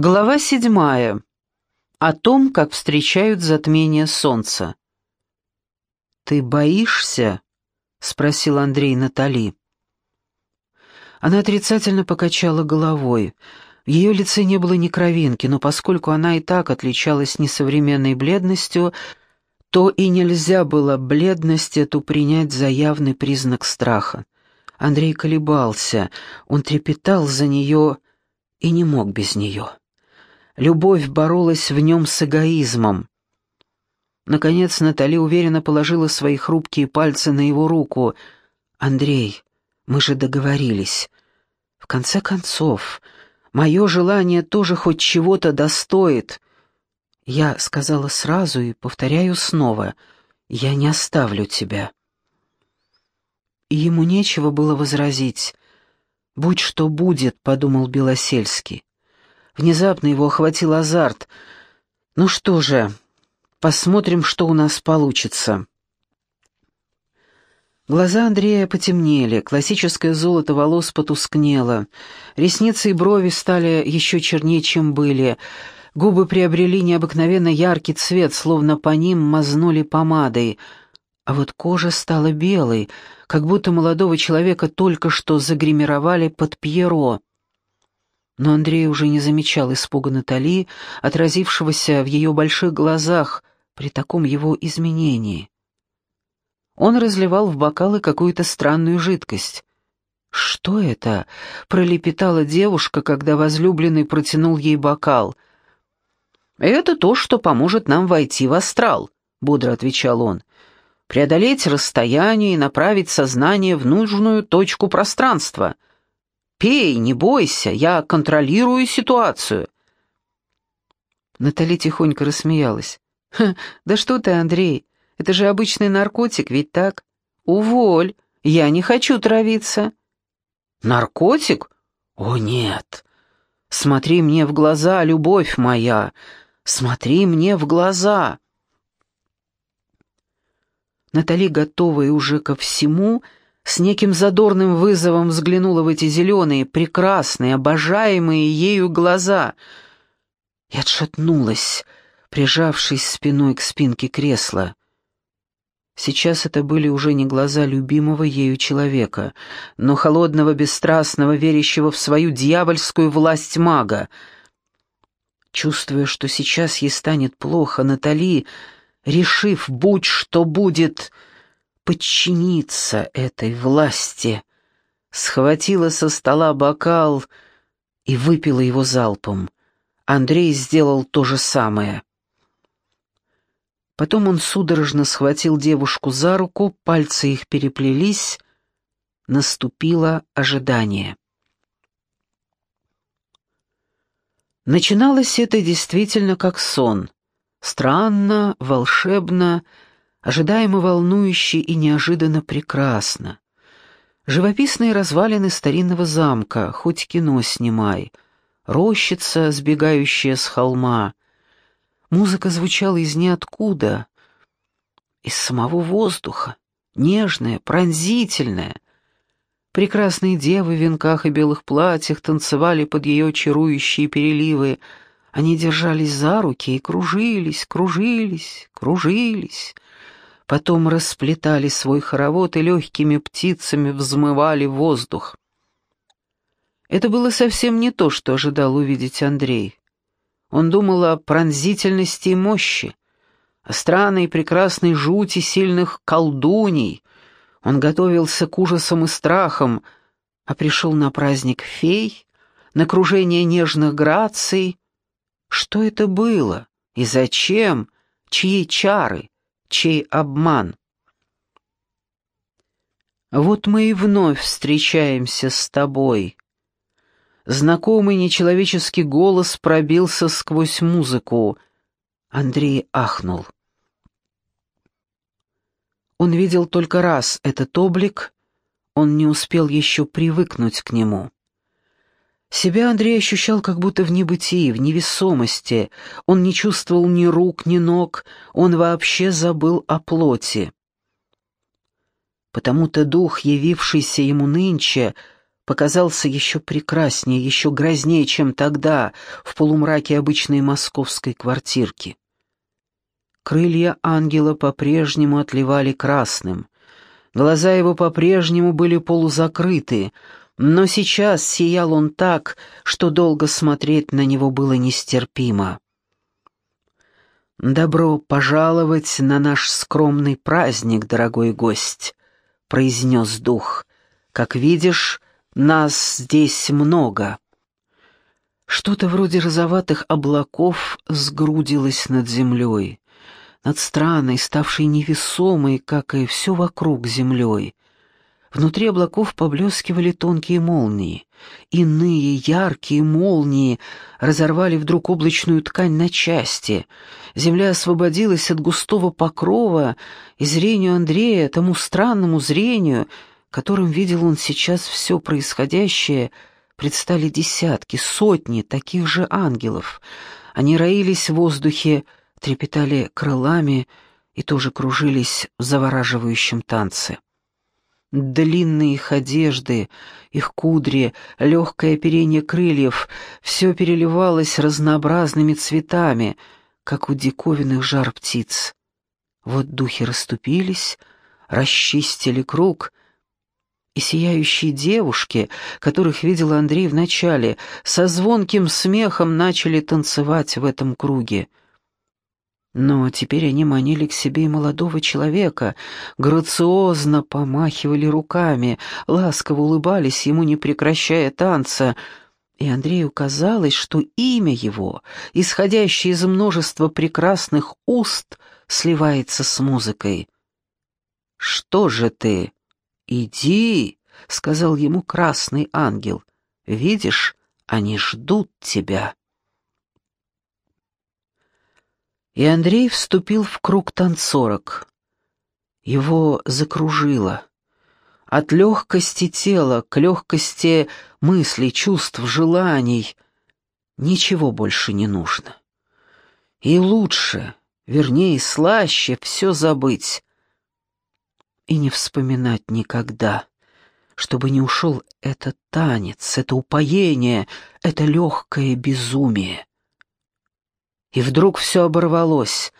Глава седьмая. О том, как встречают затмение солнца. «Ты боишься?» — спросил Андрей Натали. Она отрицательно покачала головой. В ее лице не было ни кровинки, но поскольку она и так отличалась несовременной бледностью, то и нельзя было бледность эту принять за явный признак страха. Андрей колебался, он трепетал за нее и не мог без нее. Любовь боролась в нем с эгоизмом. Наконец Натали уверенно положила свои хрупкие пальцы на его руку. «Андрей, мы же договорились. В конце концов, мое желание тоже хоть чего-то достоит. Я сказала сразу и повторяю снова, я не оставлю тебя». И ему нечего было возразить. «Будь что будет», — подумал Белосельский. Внезапно его охватил азарт. «Ну что же, посмотрим, что у нас получится». Глаза Андрея потемнели, классическое золото волос потускнело, ресницы и брови стали еще чернее, чем были, губы приобрели необыкновенно яркий цвет, словно по ним мазнули помадой, а вот кожа стала белой, как будто молодого человека только что загримировали под Пьеро но Андрей уже не замечал испуга Натали, отразившегося в ее больших глазах при таком его изменении. Он разливал в бокалы какую-то странную жидкость. «Что это?» — пролепетала девушка, когда возлюбленный протянул ей бокал. «Это то, что поможет нам войти в астрал», — бодро отвечал он. «Преодолеть расстояние и направить сознание в нужную точку пространства». Пей, не бойся, я контролирую ситуацию». Натали тихонько рассмеялась. «Да что ты, Андрей, это же обычный наркотик, ведь так? Уволь, я не хочу травиться». «Наркотик? О, нет! Смотри мне в глаза, любовь моя, смотри мне в глаза!» Натали, готовая уже ко всему, — с неким задорным вызовом взглянула в эти зеленые, прекрасные, обожаемые ею глаза и отшатнулась, прижавшись спиной к спинке кресла. Сейчас это были уже не глаза любимого ею человека, но холодного, бесстрастного, верящего в свою дьявольскую власть мага. Чувствуя, что сейчас ей станет плохо, Натали, решив, будь что будет, — подчиниться этой власти, схватила со стола бокал и выпила его залпом. Андрей сделал то же самое. Потом он судорожно схватил девушку за руку, пальцы их переплелись, наступило ожидание. Начиналось это действительно как сон. Странно, волшебно, ожидаемо волнующе и неожиданно прекрасно. Живописные развалины старинного замка, хоть кино снимай, рощица, сбегающая с холма. Музыка звучала из ниоткуда, из самого воздуха, нежная, пронзительная. Прекрасные девы в венках и белых платьях танцевали под ее чарующие переливы. Они держались за руки и кружились, кружились, кружились — потом расплетали свой хоровод и легкими птицами взмывали воздух. Это было совсем не то, что ожидал увидеть Андрей. Он думал о пронзительности и мощи, о странной и прекрасной жути сильных колдуней. Он готовился к ужасам и страхам, а пришел на праздник фей, на кружение нежных граций. Что это было? И зачем? Чьи чары? Чей обман. Вот мы и вновь встречаемся с тобой. Знакомый нечеловеческий голос пробился сквозь музыку. Андрей ахнул. Он видел только раз этот облик, он не успел еще привыкнуть к нему. Себя Андрей ощущал как будто в небытии, в невесомости. Он не чувствовал ни рук, ни ног, он вообще забыл о плоти. Потому-то дух, явившийся ему нынче, показался еще прекраснее, еще грознее, чем тогда, в полумраке обычной московской квартирки. Крылья ангела по-прежнему отливали красным. Глаза его по-прежнему были полузакрыты, но сейчас сиял он так, что долго смотреть на него было нестерпимо. «Добро пожаловать на наш скромный праздник, дорогой гость», — произнес дух. «Как видишь, нас здесь много». Что-то вроде розоватых облаков сгрудилось над землей, над странной, ставшей невесомой, как и все вокруг землей. Внутри облаков поблескивали тонкие молнии. Иные яркие молнии разорвали вдруг облачную ткань на части. Земля освободилась от густого покрова, и зрению Андрея, тому странному зрению, которым видел он сейчас все происходящее, предстали десятки, сотни таких же ангелов. Они роились в воздухе, трепетали крылами и тоже кружились в завораживающем танце. Длинные их одежды, их кудри, легкое оперение крыльев — все переливалось разнообразными цветами, как у диковинных жар птиц. Вот духи расступились, расчистили круг, и сияющие девушки, которых видел Андрей вначале, со звонким смехом начали танцевать в этом круге. Но теперь они манили к себе и молодого человека, грациозно помахивали руками, ласково улыбались ему, не прекращая танца, и Андрею казалось, что имя его, исходящее из множества прекрасных уст, сливается с музыкой. «Что же ты? Иди!» — сказал ему красный ангел. «Видишь, они ждут тебя». И Андрей вступил в круг танцорок. Его закружило. От легкости тела к легкости мыслей, чувств, желаний ничего больше не нужно. И лучше, вернее, слаще все забыть и не вспоминать никогда, чтобы не ушел этот танец, это упоение, это легкое безумие. И вдруг все оборвалось.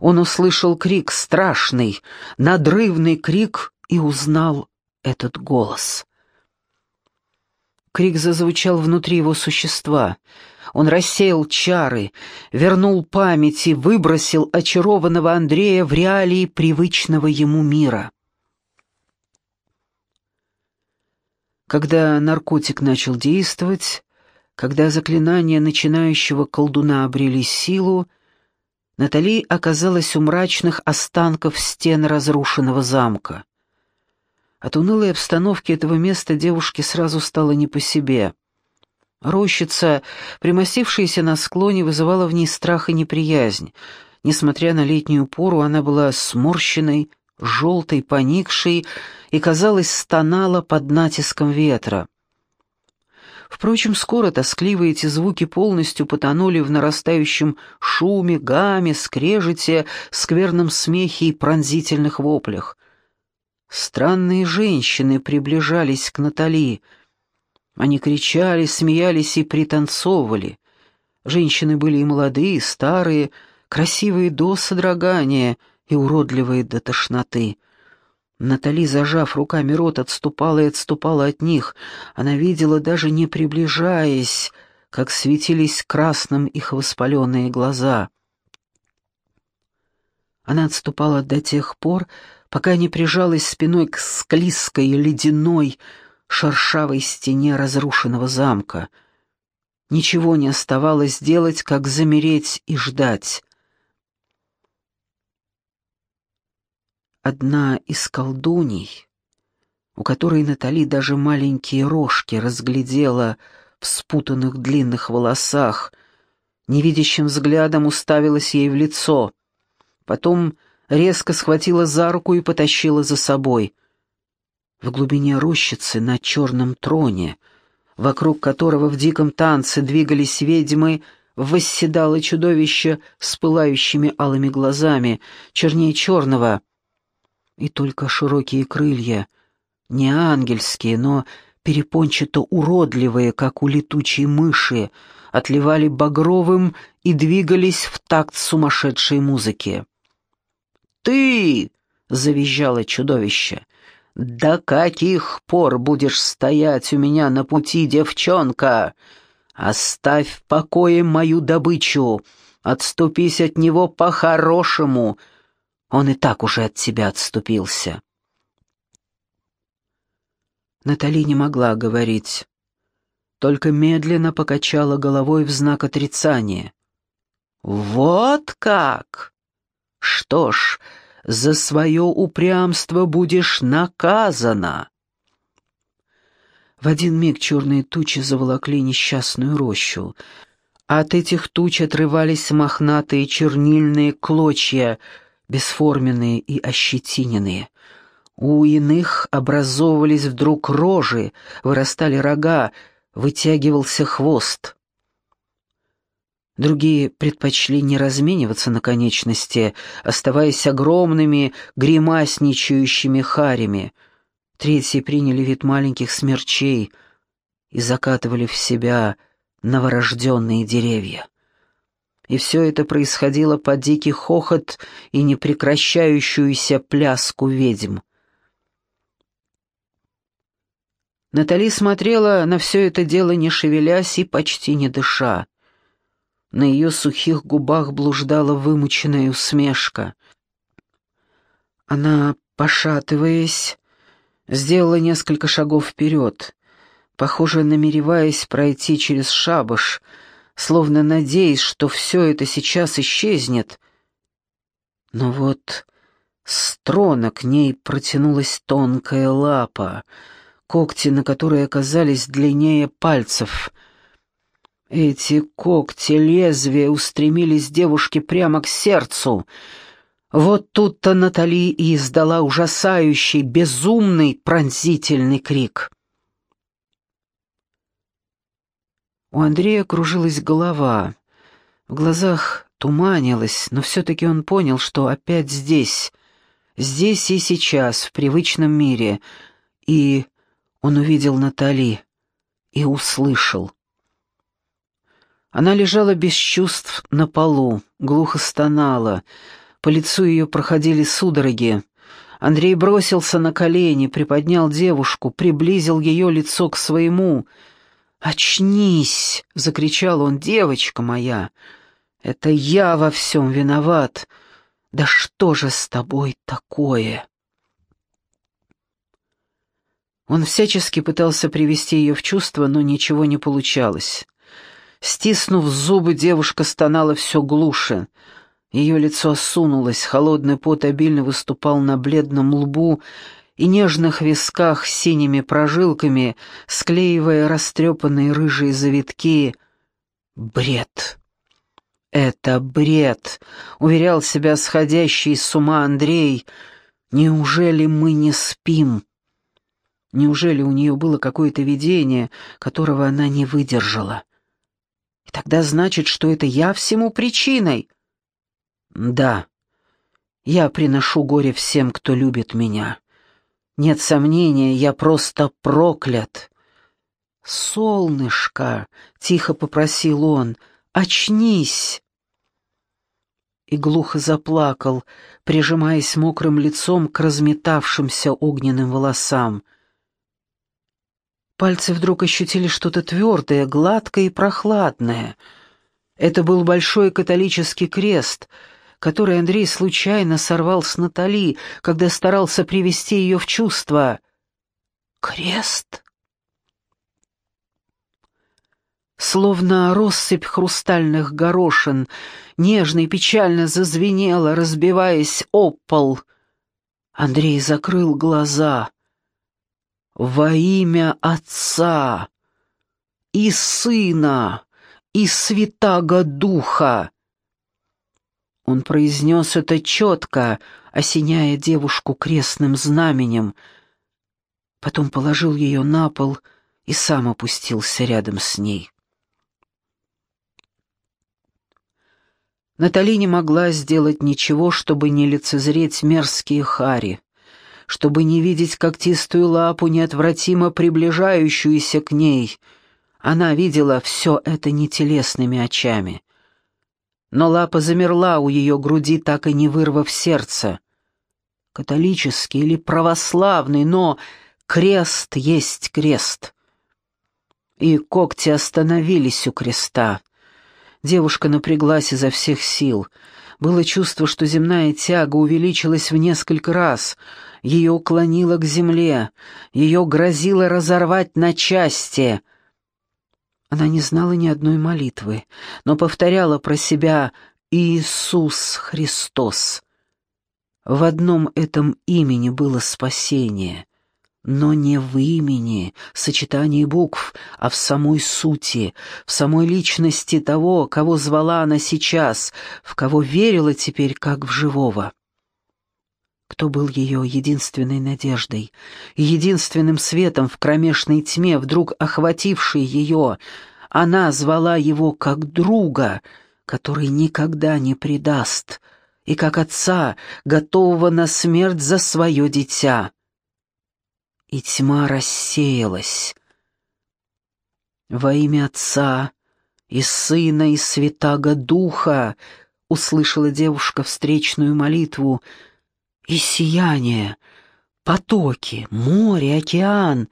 Он услышал крик страшный, надрывный крик и узнал этот голос. Крик зазвучал внутри его существа. Он рассеял чары, вернул память и выбросил очарованного Андрея в реалии привычного ему мира. Когда наркотик начал действовать, когда заклинания начинающего колдуна обрели силу, Натали оказалась у мрачных останков стен разрушенного замка. От унылой обстановки этого места девушке сразу стало не по себе. Рощица, примостившаяся на склоне, вызывала в ней страх и неприязнь. Несмотря на летнюю пору, она была сморщенной, желтой, поникшей и, казалось, стонала под натиском ветра. Впрочем, скоро тоскливые эти звуки полностью потонули в нарастающем шуме, гаме, скрежете, скверном смехе и пронзительных воплях. Странные женщины приближались к Натали. Они кричали, смеялись и пританцовывали. Женщины были и молодые, и старые, красивые до содрогания и уродливые до тошноты. Натали, зажав руками рот, отступала и отступала от них. Она видела, даже не приближаясь, как светились красным их воспаленные глаза. Она отступала до тех пор, пока не прижалась спиной к склизкой, ледяной, шершавой стене разрушенного замка. Ничего не оставалось делать, как замереть и ждать. Одна из колдуней, у которой Натали даже маленькие рожки разглядела в спутанных длинных волосах, невидящим взглядом уставилась ей в лицо, потом резко схватила за руку и потащила за собой. В глубине рощицы на черном троне, вокруг которого в диком танце двигались ведьмы, восседало чудовище с пылающими алыми глазами, чернее черного — и только широкие крылья, не ангельские, но перепончато-уродливые, как у летучей мыши, отливали багровым и двигались в такт сумасшедшей музыки. «Ты!» — завизжало чудовище. «До каких пор будешь стоять у меня на пути, девчонка? Оставь в покое мою добычу, отступись от него по-хорошему. Он и так уже от тебя отступился». Натали не могла говорить, только медленно покачала головой в знак отрицания. «Вот как! Что ж, за свое упрямство будешь наказана!» В один миг черные тучи заволокли несчастную рощу. От этих туч отрывались мохнатые чернильные клочья, бесформенные и ощетиненные. У иных образовывались вдруг рожи, вырастали рога, вытягивался хвост. Другие предпочли не размениваться на конечности, оставаясь огромными, гримасничающими харями. Третьи приняли вид маленьких смерчей и закатывали в себя новорожденные деревья. И все это происходило под дикий хохот и непрекращающуюся пляску ведьм. Натали смотрела на все это дело, не шевелясь и почти не дыша. На ее сухих губах блуждала вымученная усмешка. Она, пошатываясь, сделала несколько шагов вперед, похоже, намереваясь пройти через шабаш, словно надеясь, что все это сейчас исчезнет. Но вот с трона к ней протянулась тонкая лапа — когти на которые оказались длиннее пальцев. Эти когти лезвия устремились девушке прямо к сердцу. Вот тут-то Натали и издала ужасающий, безумный, пронзительный крик. У Андрея кружилась голова. В глазах туманилось, но все-таки он понял, что опять здесь, здесь и сейчас, в привычном мире, и он увидел Натали и услышал. Она лежала без чувств на полу, глухо стонала, по лицу ее проходили судороги. Андрей бросился на колени, приподнял девушку, приблизил ее лицо к своему. «Очнись!» — закричал он, «девочка моя! Это я во всем виноват! Да что же с тобой такое?» Он всячески пытался привести ее в чувство, но ничего не получалось. Стиснув зубы, девушка стонала все глуше. Ее лицо осунулось, холодный пот обильно выступал на бледном лбу и нежных висках с синими прожилками, склеивая растрепанные рыжие завитки. Бред! «Это бред!» — уверял себя сходящий с ума Андрей. «Неужели мы не спим?» Неужели у нее было какое-то видение, которого она не выдержала? И тогда значит, что это я всему причиной? Да, я приношу горе всем, кто любит меня. Нет сомнения, я просто проклят. «Солнышко!» — тихо попросил он. «Очнись!» И глухо заплакал, прижимаясь мокрым лицом к разметавшимся огненным волосам — Пальцы вдруг ощутили что-то твердое, гладкое и прохладное. Это был большой католический крест, который Андрей случайно сорвал с Натали, когда старался привести ее в чувство. Крест? Словно россыпь хрустальных горошин, нежно и печально зазвенела, разбиваясь об пол. Андрей закрыл глаза — во имя Отца и Сына и Святаго Духа. Он произнес это четко, осеняя девушку крестным знаменем, потом положил ее на пол и сам опустился рядом с ней. Натали не могла сделать ничего, чтобы не лицезреть мерзкие хари. чтобы не видеть когтистую лапу, неотвратимо приближающуюся к ней. Она видела все это нетелесными очами. Но лапа замерла у ее груди, так и не вырвав сердце. Католический или православный, но крест есть крест. И когти остановились у креста. Девушка напряглась изо всех сил. Было чувство, что земная тяга увеличилась в несколько раз. Ее уклонило к земле. Ее грозило разорвать на части. Она не знала ни одной молитвы, но повторяла про себя «Иисус Христос». В одном этом имени было спасение — но не в имени, сочетании букв, а в самой сути, в самой личности того, кого звала она сейчас, в кого верила теперь как в живого. Кто был ее единственной надеждой, единственным светом в кромешной тьме, вдруг охватившей ее, она звала его как друга, который никогда не предаст, и как отца, готового на смерть за свое дитя и тьма рассеялась. «Во имя Отца и Сына и Святаго Духа!» — услышала девушка встречную молитву. «И сияние, потоки, море, океан!»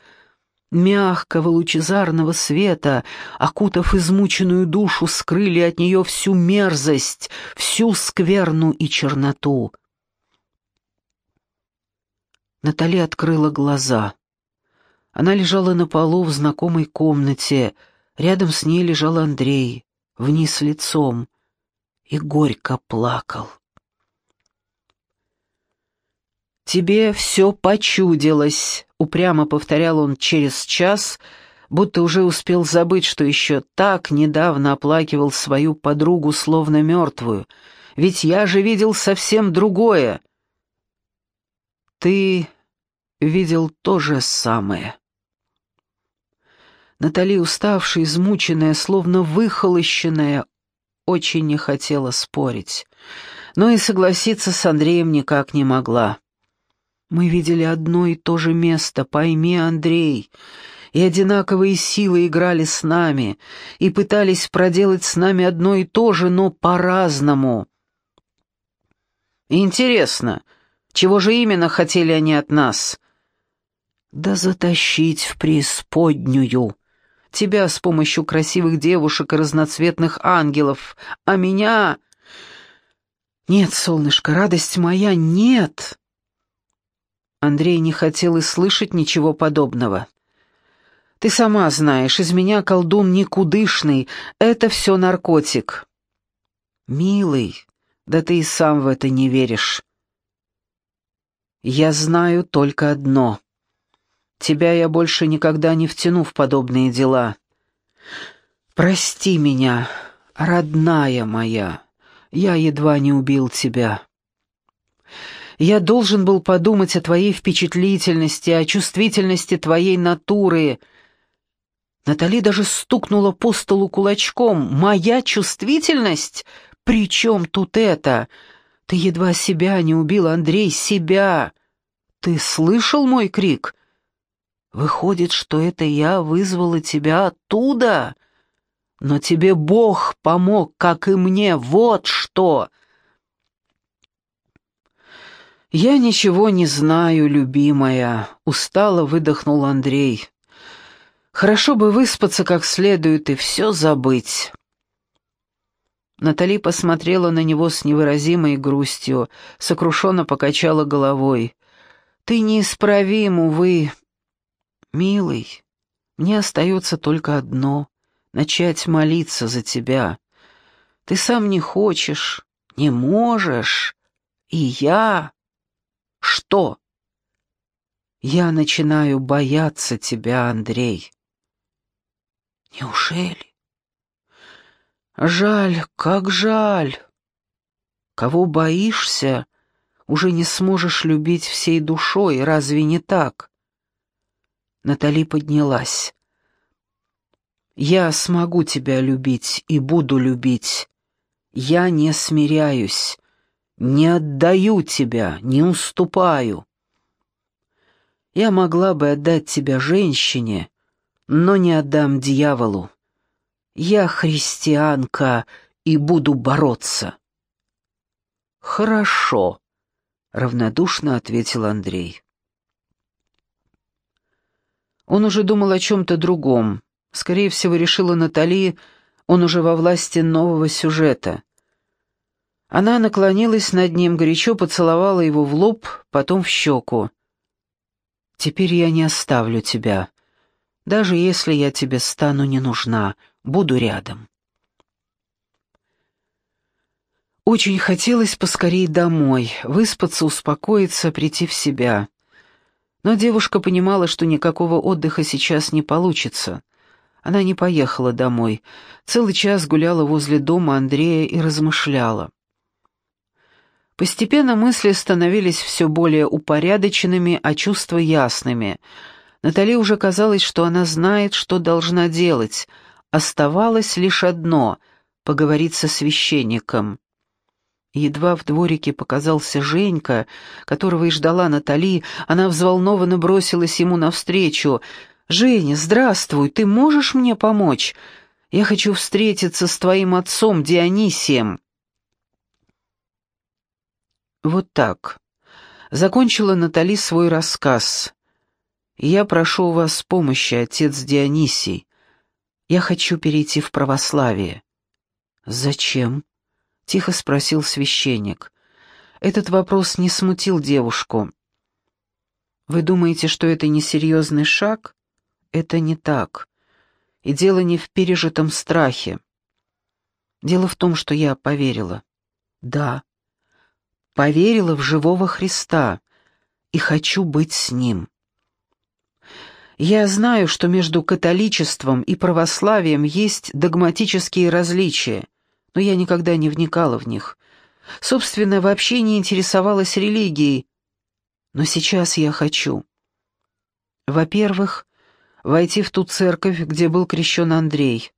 мягкого лучезарного света, окутав измученную душу, скрыли от нее всю мерзость, всю скверну и черноту. Натали открыла глаза. Она лежала на полу в знакомой комнате. Рядом с ней лежал Андрей, вниз лицом, и горько плакал. «Тебе все почудилось», — упрямо повторял он через час, будто уже успел забыть, что еще так недавно оплакивал свою подругу словно мертвую. «Ведь я же видел совсем другое». «Ты видел то же самое. Натали, уставшая, измученная, словно выхолощенная, очень не хотела спорить, но и согласиться с Андреем никак не могла. Мы видели одно и то же место, пойми, Андрей, и одинаковые силы играли с нами, и пытались проделать с нами одно и то же, но по-разному. Интересно, чего же именно хотели они от нас? Да затащить в преисподнюю. Тебя с помощью красивых девушек и разноцветных ангелов, а меня... Нет, солнышко, радость моя, нет. Андрей не хотел и слышать ничего подобного. Ты сама знаешь, из меня колдун никудышный, это все наркотик. Милый, да ты и сам в это не веришь. Я знаю только одно. Тебя я больше никогда не втяну в подобные дела. Прости меня, родная моя, я едва не убил тебя. Я должен был подумать о твоей впечатлительности, о чувствительности твоей натуры. Натали даже стукнула по столу кулачком. «Моя чувствительность? При чем тут это? Ты едва себя не убил, Андрей, себя! Ты слышал мой крик? Выходит, что это я вызвала тебя оттуда? Но тебе Бог помог, как и мне, вот что!» «Я ничего не знаю, любимая», — устало выдохнул Андрей. «Хорошо бы выспаться как следует и все забыть». Натали посмотрела на него с невыразимой грустью, сокрушенно покачала головой. «Ты неисправим, увы. «Милый, мне остается только одно — начать молиться за тебя. Ты сам не хочешь, не можешь, и я... Что? Я начинаю бояться тебя, Андрей». «Неужели?» «Жаль, как жаль. Кого боишься, уже не сможешь любить всей душой, разве не так?» Натали поднялась. «Я смогу тебя любить и буду любить. Я не смиряюсь, не отдаю тебя, не уступаю». Я могла бы отдать тебя женщине, но не отдам дьяволу. Я христианка и буду бороться». «Хорошо», — равнодушно ответил Андрей. Он уже думал о чем-то другом. Скорее всего, решила Натали, он уже во власти нового сюжета. Она наклонилась над ним, горячо поцеловала его в лоб, потом в щеку. «Теперь я не оставлю тебя. Даже если я тебе стану не нужна, буду рядом». Очень хотелось поскорей домой, выспаться, успокоиться, прийти в себя. Но девушка понимала, что никакого отдыха сейчас не получится. Она не поехала домой. Целый час гуляла возле дома Андрея и размышляла. Постепенно мысли становились все более упорядоченными, а чувства ясными. Натали уже казалось, что она знает, что должна делать. Оставалось лишь одно — поговорить со священником. Едва в дворике показался Женька, которого и ждала Натали, она взволнованно бросилась ему навстречу. «Женя, здравствуй, ты можешь мне помочь? Я хочу встретиться с твоим отцом Дионисием». Вот так. Закончила Натали свой рассказ. «Я прошу у вас помощи, отец Дионисий. Я хочу перейти в православие». «Зачем?» — тихо спросил священник. Этот вопрос не смутил девушку. «Вы думаете, что это несерьезный шаг? Это не так. И дело не в пережитом страхе. Дело в том, что я поверила. Да, поверила в живого Христа и хочу быть с Ним. Я знаю, что между католичеством и православием есть догматические различия, но я никогда не вникала в них. Собственно, вообще не интересовалась религией. Но сейчас я хочу. Во-первых, войти в ту церковь, где был крещен Андрей.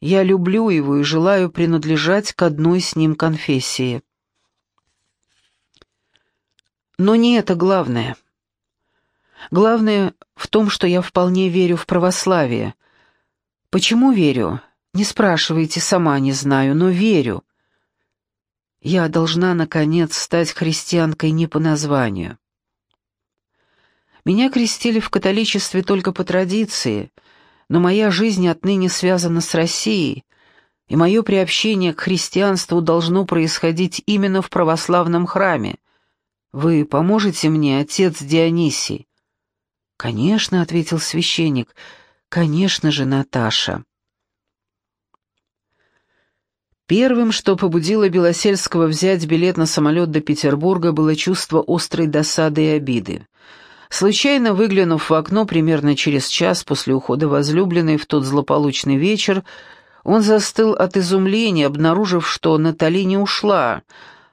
Я люблю его и желаю принадлежать к одной с ним конфессии. Но не это главное. Главное в том, что я вполне верю в православие. Почему верю? Не спрашивайте, сама не знаю, но верю. Я должна, наконец, стать христианкой не по названию. Меня крестили в католичестве только по традиции, но моя жизнь отныне связана с Россией, и мое приобщение к христианству должно происходить именно в православном храме. Вы поможете мне, отец Дионисий?» «Конечно», — ответил священник, — «конечно же, Наташа». Первым, что побудило Белосельского взять билет на самолет до Петербурга, было чувство острой досады и обиды. Случайно выглянув в окно примерно через час после ухода возлюбленной в тот злополучный вечер, он застыл от изумления, обнаружив, что Натали не ушла,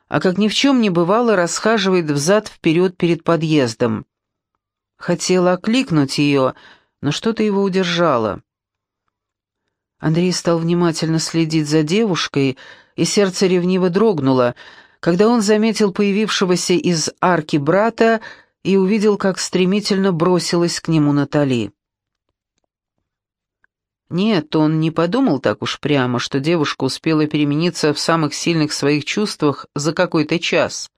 а как ни в чем не бывало расхаживает взад-вперед перед подъездом. Хотела окликнуть ее, но что-то его удержало. Андрей стал внимательно следить за девушкой, и сердце ревниво дрогнуло, когда он заметил появившегося из арки брата и увидел, как стремительно бросилась к нему Натали. Нет, он не подумал так уж прямо, что девушка успела перемениться в самых сильных своих чувствах за какой-то час.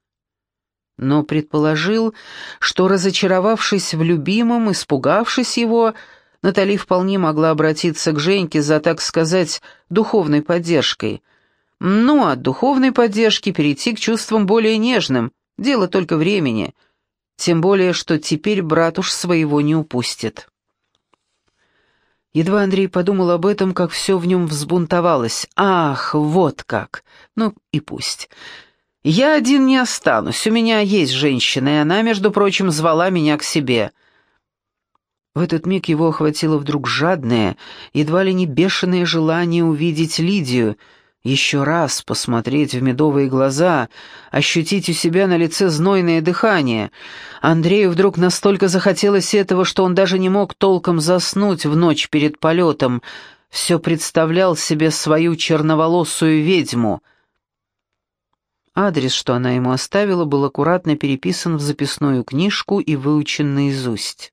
Но предположил, что, разочаровавшись в любимом, испугавшись его, Натали вполне могла обратиться к Женьке за, так сказать, духовной поддержкой. Ну, от духовной поддержки перейти к чувствам более нежным, дело только времени. Тем более, что теперь брат уж своего не упустит. Едва Андрей подумал об этом, как все в нем взбунтовалось. «Ах, вот как! Ну и пусть. Я один не останусь, у меня есть женщина, и она, между прочим, звала меня к себе». В этот миг его охватило вдруг жадное, едва ли не бешеное желание увидеть Лидию, еще раз посмотреть в медовые глаза, ощутить у себя на лице знойное дыхание. Андрею вдруг настолько захотелось этого, что он даже не мог толком заснуть в ночь перед полетом, все представлял себе свою черноволосую ведьму — Адрес, что она ему оставила, был аккуратно переписан в записную книжку и выучен наизусть.